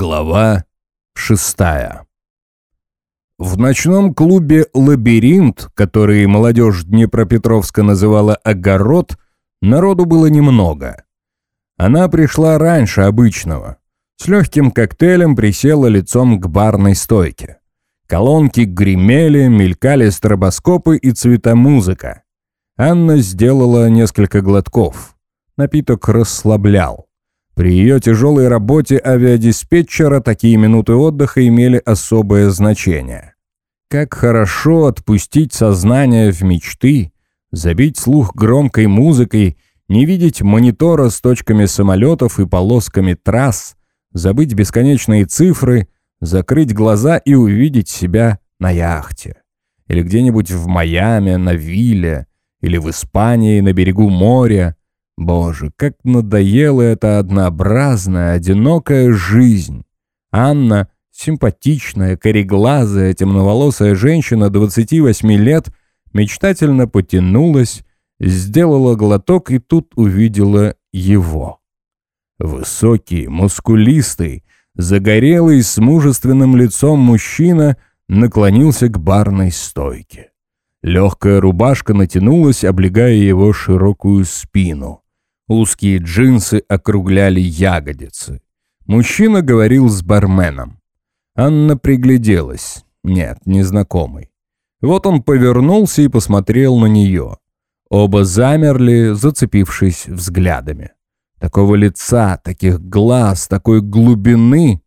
Глава шестая В ночном клубе «Лабиринт», который молодежь Днепропетровска называла «Огород», народу было немного. Она пришла раньше обычного. С легким коктейлем присела лицом к барной стойке. Колонки гремели, мелькали стробоскопы и цветомузыка. Анна сделала несколько глотков. Напиток расслаблял. При ее тяжелой работе авиадиспетчера такие минуты отдыха имели особое значение. Как хорошо отпустить сознание в мечты, забить слух громкой музыкой, не видеть монитора с точками самолетов и полосками трасс, забыть бесконечные цифры, закрыть глаза и увидеть себя на яхте. Или где-нибудь в Майами, на вилле, или в Испании, на берегу моря, Боже, как надоела эта однообразная, одинокая жизнь. Анна, симпатичная, кореглазая, темноволосая женщина 28 лет, мечтательно потянулась, сделала глоток и тут увидела его. Высокий, мускулистый, загорелый, с мужественным лицом мужчина наклонился к барной стойке. Легкая рубашка натянулась, облегая его широкую спину. Узкие джинсы округляли ягодицы. Мужчина говорил с барменом. Анна пригляделась. Нет, незнакомый. Вот он повернулся и посмотрел на нее. Оба замерли, зацепившись взглядами. Такого лица, таких глаз, такой глубины.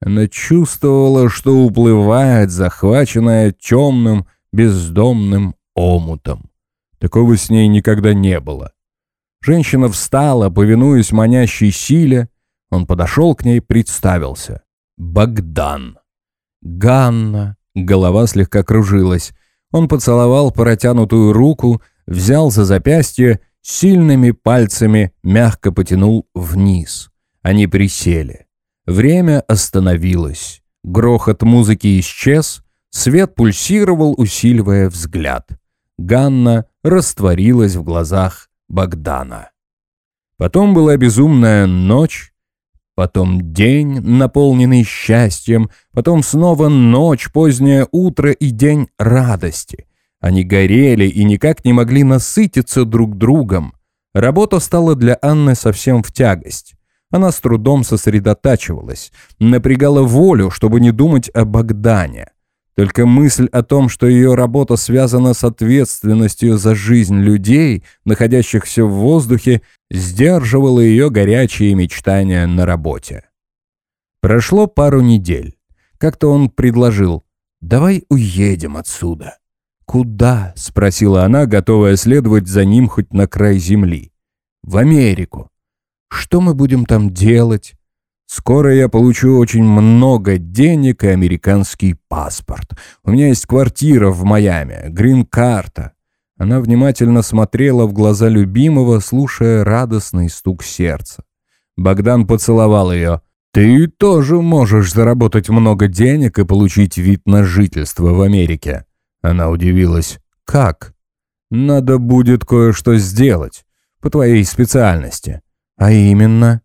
Она чувствовала, что уплывает, захваченная темным, бездомным омутом. Такого с ней никогда не было. Женщина встала, повинуясь манящей силе. Он подошел к ней, представился. Богдан. Ганна. Голова слегка кружилась. Он поцеловал протянутую руку, взял за запястье, сильными пальцами мягко потянул вниз. Они присели. Время остановилось. Грохот музыки исчез, свет пульсировал, усиливая взгляд. Ганна растворилась в глазах Богдана. Потом была безумная ночь, потом день, наполненный счастьем, потом снова ночь, позднее утро и день радости. Они горели и никак не могли насытиться друг другом. Работа стала для Анны совсем в тягость. Она с трудом сосредотачивалась, напрягала волю, чтобы не думать о Богдане. Только мысль о том, что ее работа связана с ответственностью за жизнь людей, находящихся в воздухе, сдерживала ее горячие мечтания на работе. Прошло пару недель. Как-то он предложил «Давай уедем отсюда». «Куда?» — спросила она, готовая следовать за ним хоть на край земли. «В Америку». «Что мы будем там делать?» Скоро я получу очень много денег и американский паспорт. У меня есть квартира в Майами, грин-карта». Она внимательно смотрела в глаза любимого, слушая радостный стук сердца. Богдан поцеловал ее. «Ты тоже можешь заработать много денег и получить вид на жительство в Америке». Она удивилась. «Как?» «Надо будет кое-что сделать. По твоей специальности». «А именно?»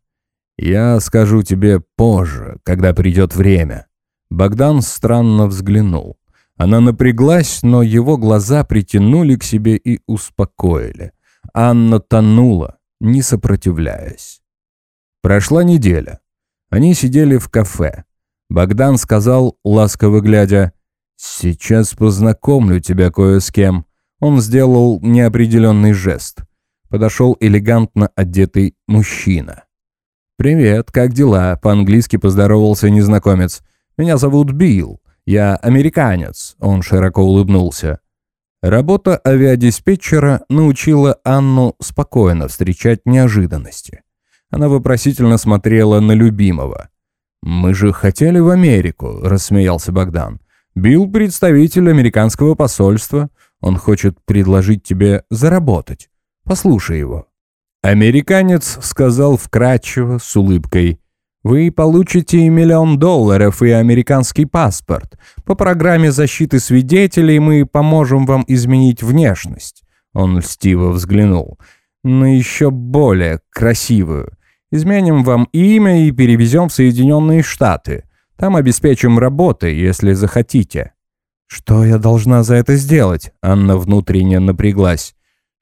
«Я скажу тебе позже, когда придет время». Богдан странно взглянул. Она напряглась, но его глаза притянули к себе и успокоили. Анна тонула, не сопротивляясь. Прошла неделя. Они сидели в кафе. Богдан сказал, ласково глядя, «Сейчас познакомлю тебя кое с кем». Он сделал неопределенный жест. Подошел элегантно одетый мужчина. «Привет, как дела?» — по-английски поздоровался незнакомец. «Меня зовут Билл. Я американец», — он широко улыбнулся. Работа авиадиспетчера научила Анну спокойно встречать неожиданности. Она вопросительно смотрела на любимого. «Мы же хотели в Америку», — рассмеялся Богдан. «Билл — представитель американского посольства. Он хочет предложить тебе заработать. Послушай его». Американец сказал вкратчиво, с улыбкой. «Вы получите миллион долларов и американский паспорт. По программе защиты свидетелей мы поможем вам изменить внешность». Он льстиво взглянул. «Но еще более красивую. Изменим вам имя и перевезем в Соединенные Штаты. Там обеспечим работой, если захотите». «Что я должна за это сделать?» Анна внутренне напряглась.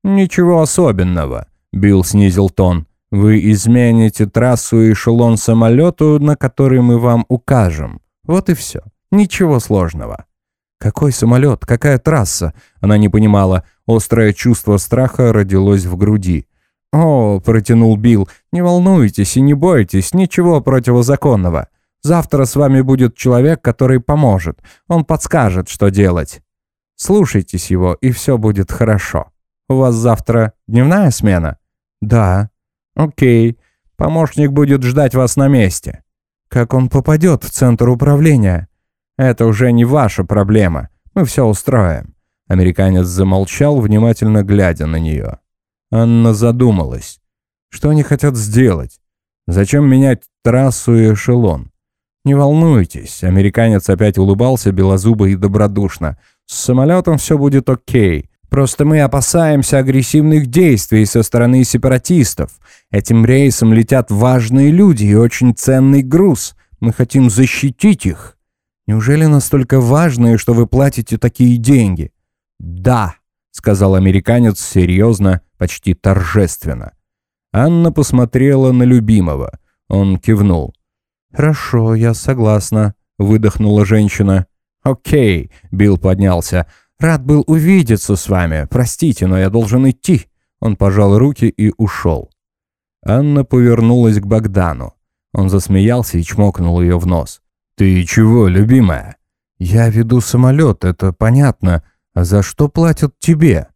«Ничего особенного», — Билл снизил тон. «Вы измените трассу и эшелон самолету, на который мы вам укажем. Вот и все. Ничего сложного». «Какой самолет? Какая трасса?» Она не понимала. Острое чувство страха родилось в груди. «О», — протянул Билл, — «не волнуйтесь и не бойтесь, ничего противозаконного. Завтра с вами будет человек, который поможет. Он подскажет, что делать. Слушайтесь его, и все будет хорошо. У вас завтра дневная смена?» «Да». «Окей. Помощник будет ждать вас на месте». «Как он попадет в центр управления?» «Это уже не ваша проблема. Мы все устроим». Американец замолчал, внимательно глядя на нее. Анна задумалась. Что они хотят сделать? Зачем менять трассу и эшелон? «Не волнуйтесь», — американец опять улыбался белозубо и добродушно. «С самолетом все будет окей. Просто мы опасаемся агрессивных действий со стороны сепаратистов. Этим рейсом летят важные люди и очень ценный груз. Мы хотим защитить их». «Неужели настолько важные, что вы платите такие деньги?» «Да», — сказал американец серьезно, почти торжественно. Анна посмотрела на любимого. Он кивнул. «Хорошо, я согласна», — выдохнула женщина. «Окей», — Билл поднялся. «Рад был увидеться с вами. Простите, но я должен идти». Он пожал руки и ушел. Анна повернулась к Богдану. Он засмеялся и чмокнул ее в нос. «Ты чего, любимая?» «Я веду самолет, это понятно. А за что платят тебе?»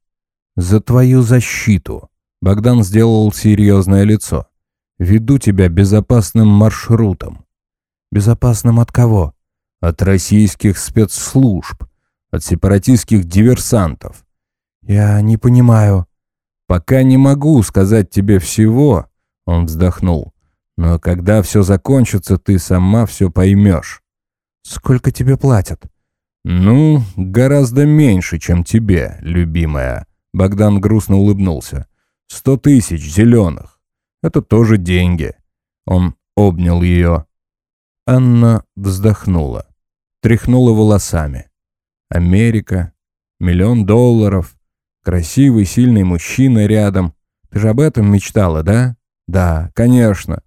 «За твою защиту». Богдан сделал серьезное лицо. «Веду тебя безопасным маршрутом. Безопасным от кого? От российских спецслужб, от сепаратистских диверсантов. Я не понимаю. Пока не могу сказать тебе всего, он вздохнул. Но когда все закончится, ты сама все поймешь. Сколько тебе платят? Ну, гораздо меньше, чем тебе, любимая. Богдан грустно улыбнулся. Сто тысяч зеленых. Это тоже деньги. Он обнял ее. Анна вздохнула, тряхнула волосами. Америка, миллион долларов, красивый, сильный мужчина рядом. Ты же об этом мечтала, да? Да, конечно.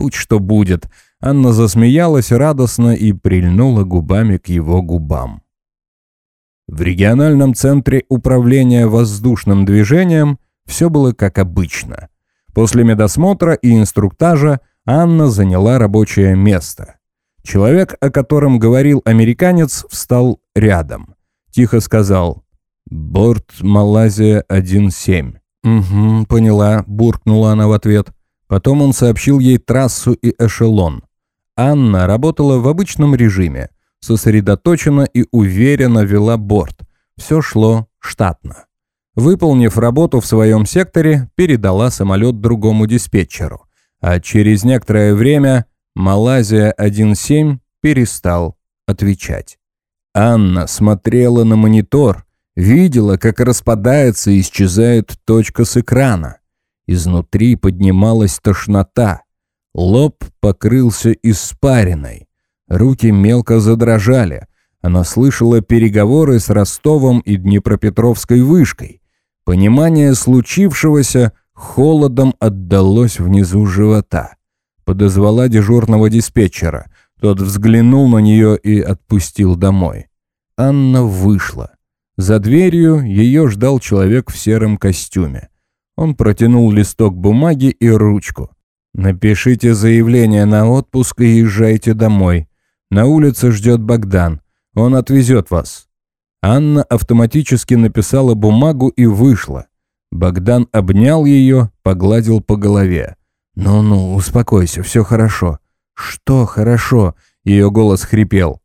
Будь что будет. Анна засмеялась радостно и прильнула губами к его губам. В региональном центре управления воздушным движением все было как обычно. После медосмотра и инструктажа Анна заняла рабочее место. Человек, о котором говорил американец, встал рядом. Тихо сказал «Борт Малайзия-17». «Угу, поняла», — буркнула она в ответ. Потом он сообщил ей трассу и эшелон. Анна работала в обычном режиме, сосредоточенно и уверенно вела борт. Все шло штатно. Выполнив работу в своем секторе, передала самолет другому диспетчеру а через некоторое время Малайзия 1.7 перестал отвечать. Анна смотрела на монитор, видела, как распадается и исчезает точка с экрана. Изнутри поднималась тошнота. Лоб покрылся испариной. Руки мелко задрожали. Она слышала переговоры с Ростовом и Днепропетровской вышкой. Понимание случившегося – Холодом отдалось внизу живота. Подозвала дежурного диспетчера. Тот взглянул на нее и отпустил домой. Анна вышла. За дверью ее ждал человек в сером костюме. Он протянул листок бумаги и ручку. «Напишите заявление на отпуск и езжайте домой. На улице ждет Богдан. Он отвезет вас». Анна автоматически написала бумагу и вышла. Богдан обнял ее, погладил по голове. «Ну-ну, успокойся, все хорошо». «Что хорошо?» — ее голос хрипел.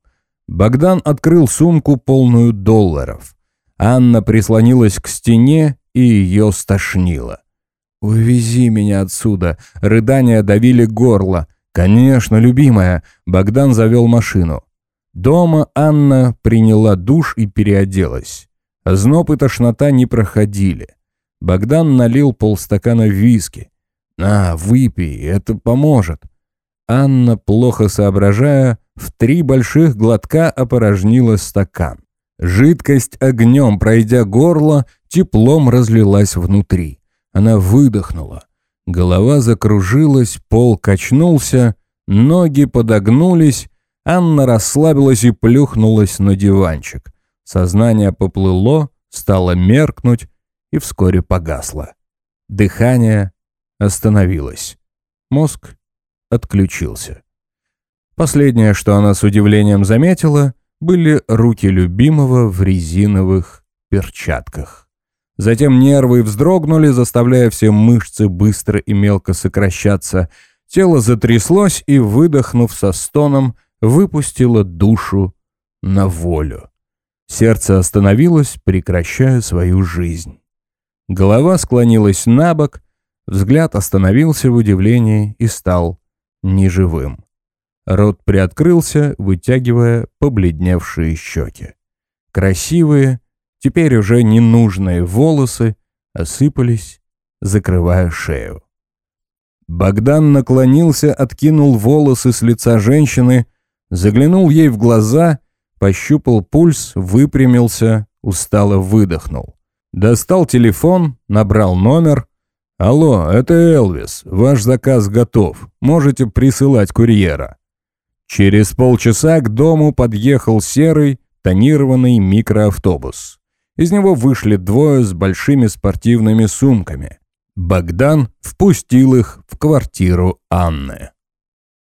Богдан открыл сумку, полную долларов. Анна прислонилась к стене и ее стошнило. «Увези меня отсюда!» Рыдания давили горло. «Конечно, любимая!» Богдан завел машину. Дома Анна приняла душ и переоделась. Зноб и тошнота не проходили. Богдан налил полстакана виски. «На, выпей, это поможет». Анна, плохо соображая, в три больших глотка опорожнила стакан. Жидкость огнем, пройдя горло, теплом разлилась внутри. Она выдохнула. Голова закружилась, пол качнулся, ноги подогнулись, Анна расслабилась и плюхнулась на диванчик. Сознание поплыло, стало меркнуть и вскоре погасло. Дыхание остановилось. Мозг отключился. Последнее, что она с удивлением заметила, были руки любимого в резиновых перчатках. Затем нервы вздрогнули, заставляя все мышцы быстро и мелко сокращаться. Тело затряслось и, выдохнув со стоном, выпустило душу на волю. Сердце остановилось, прекращая свою жизнь. Голова склонилась на бок, взгляд остановился в удивлении и стал неживым. Рот приоткрылся, вытягивая побледневшие щеки. Красивые, теперь уже ненужные волосы осыпались, закрывая шею. Богдан наклонился, откинул волосы с лица женщины, заглянул ей в глаза, пощупал пульс, выпрямился, устало выдохнул. Достал телефон, набрал номер. «Алло, это Элвис. Ваш заказ готов. Можете присылать курьера». Через полчаса к дому подъехал серый, тонированный микроавтобус. Из него вышли двое с большими спортивными сумками. Богдан впустил их в квартиру Анны.